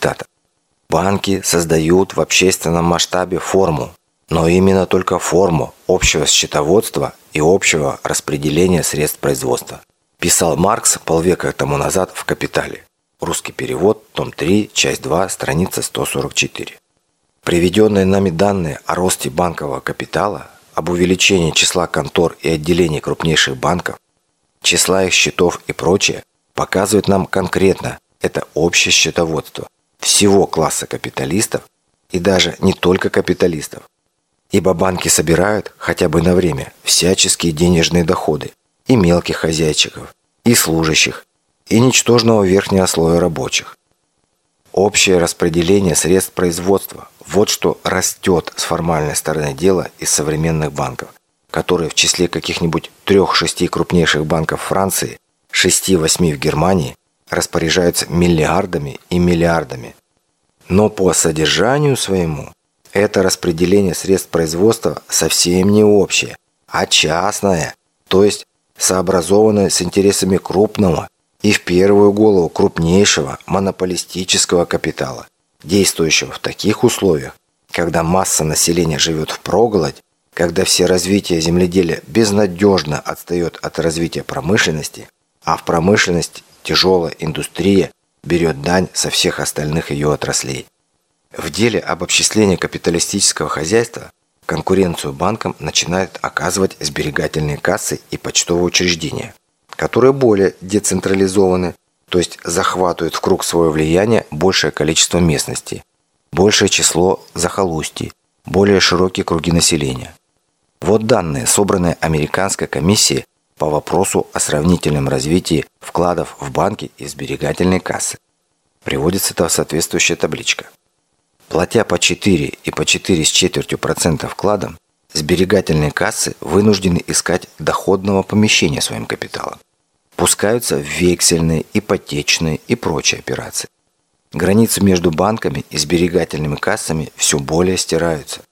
Цитата. Банки создают в общественном масштабе форму, но именно только форму общего счетоводства и общего распределения средств производства. Писал Маркс полвека тому назад в «Капитале». Русский перевод, том 3, часть 2, страница 144. Приведенные нами данные о росте банкового капитала, об увеличении числа контор и отделений крупнейших банков, числа их счетов и прочее, показывают нам конкретно это общее счетоводство всего класса капиталистов и даже не только капиталистов, Ибо банки собирают, хотя бы на время, всяческие денежные доходы и мелких хозяйчиков, и служащих, и ничтожного верхнего слоя рабочих. Общее распределение средств производства – вот что растет с формальной стороны дела из современных банков, которые в числе каких-нибудь трех-шести крупнейших банков Франции, шести-восьми в Германии распоряжаются миллиардами и миллиардами. Но по содержанию своему это распределение средств производства совсем не общее, а частное, то есть сообразованное с интересами крупного и в первую голову крупнейшего монополистического капитала, действующего в таких условиях, когда масса населения живет в проголодь, когда все развитие земледелия безнадежно отстает от развития промышленности, а в промышленность тяжелая индустрия берет дань со всех остальных ее отраслей. В деле об обчислении капиталистического хозяйства конкуренцию банкам начинают оказывать сберегательные кассы и почтовые учреждения, которые более децентрализованы, то есть захватывают в круг свое влияние большее количество местностей, большее число захолустий, более широкие круги населения. Вот данные, собранные Американской комиссией по вопросу о сравнительном развитии вкладов в банки и сберегательные кассы. Приводится это соответствующая табличка. Платя по 4 и по 4 с четвертью процента вкладом, сберегательные кассы вынуждены искать доходного помещения своим капиталом. Пускаются в вексельные, ипотечные и прочие операции. Границы между банками и сберегательными кассами все более стираются.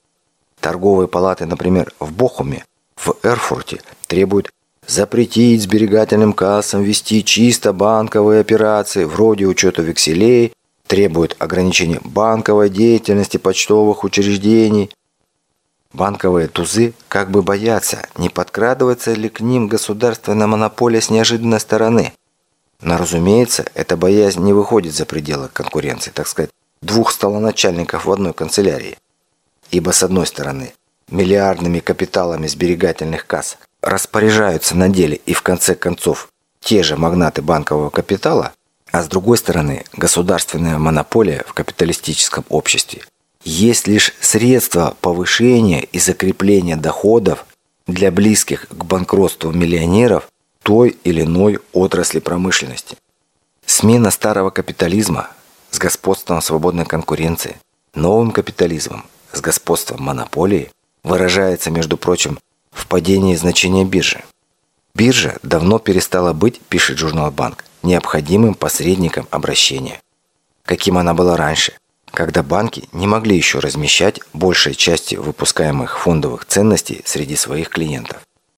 Торговые палаты, например, в Бохуме, в Эрфурте требуют запретить сберегательным кассам вести чисто банковые операции вроде учета векселей требует ограничения банковой деятельности почтовых учреждений. Банковые тузы как бы боятся, не подкрадывается ли к ним государственная монополия с неожиданной стороны. Но, разумеется, эта боязнь не выходит за пределы конкуренции, так сказать, двух столоначальников в одной канцелярии. Ибо, с одной стороны, миллиардными капиталами сберегательных касс распоряжаются на деле и, в конце концов, те же магнаты банкового капитала, а с другой стороны, государственная монополия в капиталистическом обществе есть лишь средство повышения и закрепления доходов для близких к банкротству миллионеров той или иной отрасли промышленности. Смена старого капитализма с господством свободной конкуренции новым капитализмом с господством монополии выражается, между прочим, в падении значения биржи. Биржа давно перестала быть, пишет журнал «Банк», необходимым посредником обращения, каким она была раньше, когда банки не могли еще размещать большей части выпускаемых фондовых ценностей среди своих клиентов.